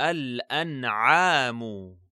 الأنعام.